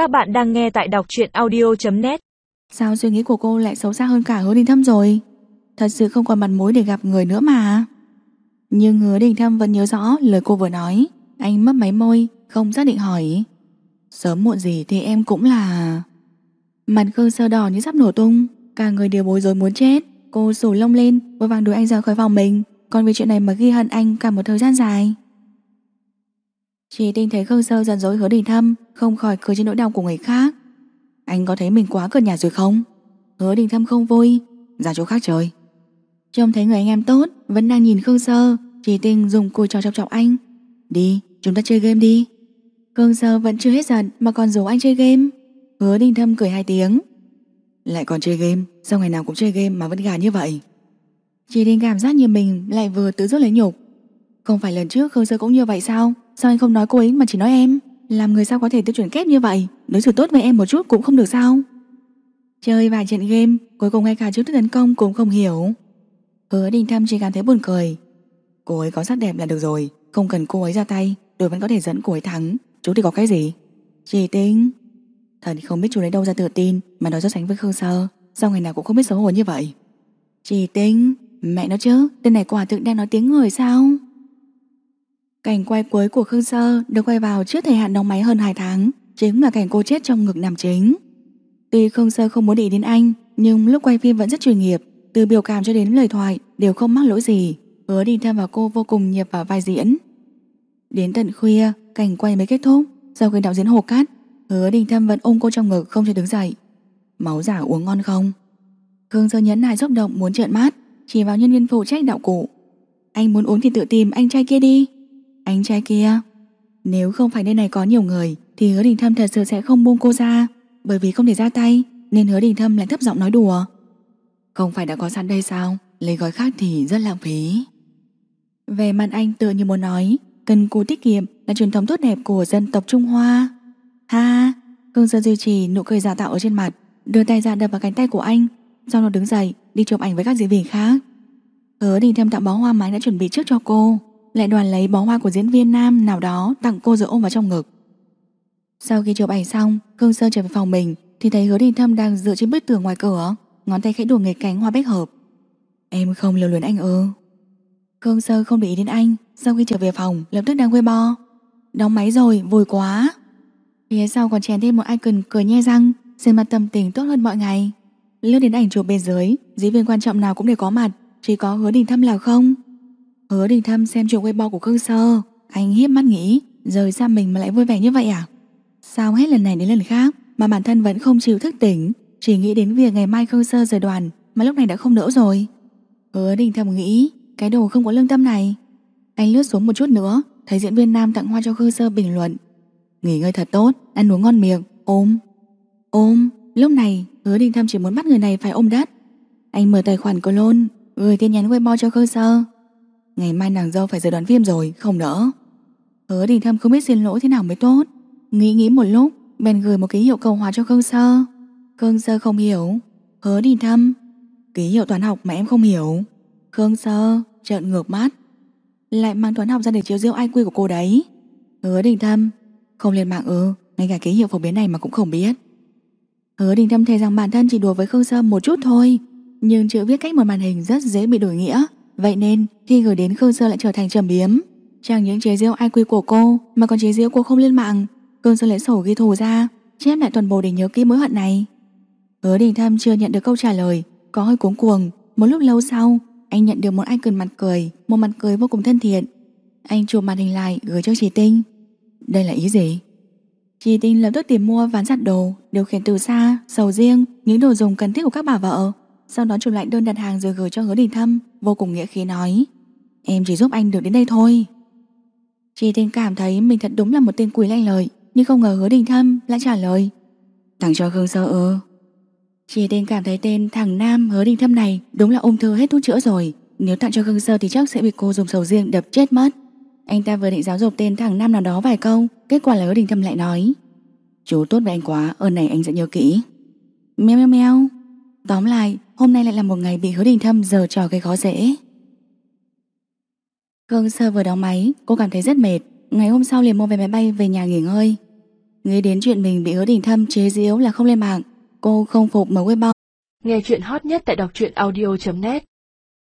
Các bạn đang nghe tại đọc truyện audio.net Sao suy nghĩ của cô lại xấu xa hơn cả hứa đình thâm rồi? Thật sự không còn mặt mũi để gặp người nữa mà. Nhưng hứa đình thâm vẫn nhớ rõ lời cô vừa nói. Anh mấp máy môi, Không xác định hỏi. Sớm muộn gì thì em cũng là Mặt Khương sơ đỏ như sắp nổ tung. Cả người đều bối rối muốn chết. Cô sổ lông lên, vội vàng đuổi anh ra khỏi phòng mình. Còn vì chuyện này mà ghi hận anh cả một thời gian dài. Chỉ tinh thấy Khương sơ giận dỗi hứa đình thâm Không khỏi cười trên nỗi đau của người khác. Anh có thấy mình quá cợt nhà rồi không? Hứa đình thâm không vui, Ra chỗ khác trời. Trông thấy người anh em tốt, Vẫn đang nhìn Khương sơ, Chỉ tinh dùng cùi trò chọc chọc anh. Đi, chúng ta chơi game đi. Khương sơ vẫn chưa hết giận Mà còn rủ anh chơi game. Hứa đình thâm cười hai tiếng. Lại còn chơi game, Sao ngày nào cũng chơi game mà vẫn gà như vậy? Chỉ tinh cảm giác như mình lại vừa tự rút lấy nhục. Không phải lần trước Khương sơ cũng như vậy sao? Sao anh không nói cô ấy mà chỉ nói em? Làm người sao có thể tiêu chuẩn kép như vậy? Đối xử tốt với em một chút cũng không được sao? Chơi vài trận game, Cuối cùng ngay cả trước tấn công cũng không hiểu. Hứa đình thăm chỉ cảm thấy buồn cười. Cô ấy có sắc đẹp là được rồi, Không cần cô ấy ra tay, Đội vẫn có thể dẫn cô ấy thắng. Chú thì có cái gì? Chỉ tính. Thật không biết chú lấy đâu ra tự tin Mà nói so sánh với Khương Sơ. Sao ngày nào cũng không biết xấu hổ như vậy? Chỉ tính. Mẹ nó chứ, Tên này quả thực đang nói tiếng người sao? Cảnh quay cuối của Khương Sơ Được quay vào trước thời hạn đóng máy hơn 2 tháng Chính là cảnh cô chết trong ngực nam chính. Tuy Khương Sơ không muốn để đến anh Nhưng lúc quay phim vẫn rất chuyên nghiệp Từ biểu cảm cho đến lời thoại Đều không mắc lỗi gì Hứa đi thăm vào cô vô cùng nhập vào vai diễn. Đến tận khuya Cảnh quay mới kết thúc Sau khi đạo diễn hồ cát, Hứa đình thâm vẫn ôm cô trong ngực không cho đứng dậy. Máu giả uống ngon không? Khương Sơ nhấn nại xúc động muốn trợn mắt Chỉ vào nhân viên phụ trách đạo cụ. Anh muốn uống thì tự tìm anh trai kia đi. Anh trai kia, Nếu không phải nơi này có nhiều người, Thì hứa đình thâm thật sự sẽ không buông cô ra. Bởi vì không thể ra tay, Nên hứa đình thâm lại thấp giọng nói đùa. Không phải đã có sẵn đây sao? Lấy gói khác thì rất lãng phí. Về mặt anh tự như muốn nói, Cần cù tiết kiệm là truyền thống tốt đẹp của dân tộc Trung Hoa. Ha, Khương Sơn duy trì nụ cười giả tạo ở trên mặt, Đưa tay ra đập vào cánh tay của anh, Sau đó đứng dậy, đi chụp ảnh với các diễn viên khác. Hứa đình thâm tặng bó hoa máy đã chuẩn bị trước cho cô. Lại đoàn lấy bó hoa của diễn viên nam nào đó Tặng cô rồi ôm vào trong ngực. Sau khi chụp ảnh xong, Khương Sơn trở về phòng mình Thì thấy hứa đình thâm đang dựa trên bức tường ngoài cửa, Ngón tay khẽ đùa nghịch cánh hoa bách hợp. Em không lưu luyến anh ư? Khương Sơ không để ý đến anh, Sau khi trở về phòng, lập tức đang quay bo. Đóng máy rồi, vui quá. Phía sau còn chèn thêm một icon cười nhe răng, Xem mặt tâm tình tốt hơn mọi ngày. Lướt đến ảnh chụp bên dưới, Diễn viên quan trọng nào cũng đều có mặt, Chỉ có hứa đình thâm là không. Hứa đình thâm xem chuyện Weibo của Khương Sơ. Anh hiếp mắt nghĩ Rời xa mình mà lại vui vẻ như vậy à? Sao hết lần này đến lần khác Mà bản thân vẫn không chịu thức tỉnh? Chỉ nghĩ đến việc ngày mai Khương Sơ rời đoàn Mà lúc này đã không đỡ rồi. Hứa đình thâm nghĩ Cái đồ không có lương tâm này. Anh lướt xuống một chút nữa Thấy diễn viên nam tặng hoa cho Khương Sơ bình luận. Nghỉ ngơi thật tốt, ăn uống ngon miệng, ôm. Ôm, lúc này hứa đình thâm chỉ muốn bắt người này phải ôm đất. Anh mở tài khoản của Lôn Gửi tin nhắn Weibo cho Khương Sơ. Ngày mai nàng dâu phải rời đoàn phim rồi, không đỡ Hứa đình thâm không biết xin lỗi thế nào mới tốt. Nghĩ nghĩ một lúc Bèn gửi một ký hiệu cầu hòa cho Khương Sơ. Khương Sơ không hiểu. Hứa đình thâm Ký hiệu toán học mà em không hiểu. Khương Sơ trợn ngược mắt. Lại mang toán học ra để chiếu diêu IQ của cô đấy. Hứa đình thâm Không lên mạng ư Ngay cả ký hiệu phổ biến này mà cũng không biết. Hứa đình thâm thề rằng bản thân chỉ đùa với Khương Sơ một chút thôi Nhưng chữ viết cách một màn hình rất dễ bị đổi nghĩa. Vậy nên khi gửi đến Khương Sơ lại trở thành trầm biếm. Chẳng những chế giễu IQ của cô Mà còn chế giễu cô không lên mạng. Khương Sơ lấy sổ ghi thù ra Chép lại toàn bộ để nhớ kỹ mối hận này. Hứa đình thâm chưa nhận được câu trả lời Có hơi cuống cuồng. Một lúc lâu sau Anh nhận được một icon mặt cười Một mặt cười vô cùng thân thiện. Anh chụp màn hình lại gửi cho chị Tinh. Đây là ý gì? Chị Tinh lập tức tìm mua ván giặt đồ Điều khiển từ xa, sầu riêng Những đồ dùng cần thiết của các bà vợ. Sau đó chụp lại đơn đặt hàng rồi gửi cho hứa đình thâm. Vô cùng nghĩa khí nói, Em chỉ giúp anh được đến đây thôi. Chị Tinh cảm thấy mình thật đúng là một tên quỷ lanh lợi, Nhưng không ngờ hứa đình thâm lại trả lời Tặng cho Khương Sơ ư Chị Tinh cảm thấy tên thằng Nam hứa đình thâm này Đúng là ung thư hết thuốc chữa rồi. Nếu tặng cho Khương Sơ thì chắc sẽ bị cô dùng sầu riêng đập chết mất. Anh ta vừa định giáo dục tên thằng Nam nào đó vài câu, Kết quả là hứa đình thâm lại nói, Chú tốt với anh quá, Ơn này anh sẽ nhớ kỹ. Meo meo meo. Tóm lại, hôm nay lại là một ngày bị hứa đình thâm giờ trò gây khó dễ. Khương Sơ vừa đóng máy, Cô cảm thấy rất mệt. Ngày hôm sau liền mua vé máy bay về nhà nghỉ ngơi. Nghĩ đến chuyện mình bị hứa đình thâm chế giễu là không lên mạng, Cô không phục mở bao Nghe chuyện hot nhất tại đọc truyện audio.net